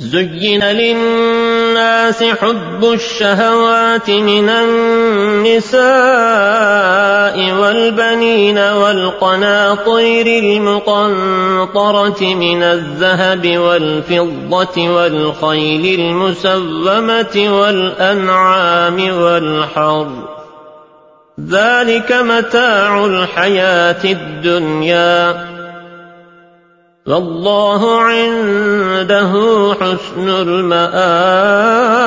زين للناس حب الشهوات من النساء والبنين والقناطير المقنطرة من الذهب والفضة والخيل المسومة والأنعام والحر ذلك متاع الحياة الدنيا والله عنده حسن المآب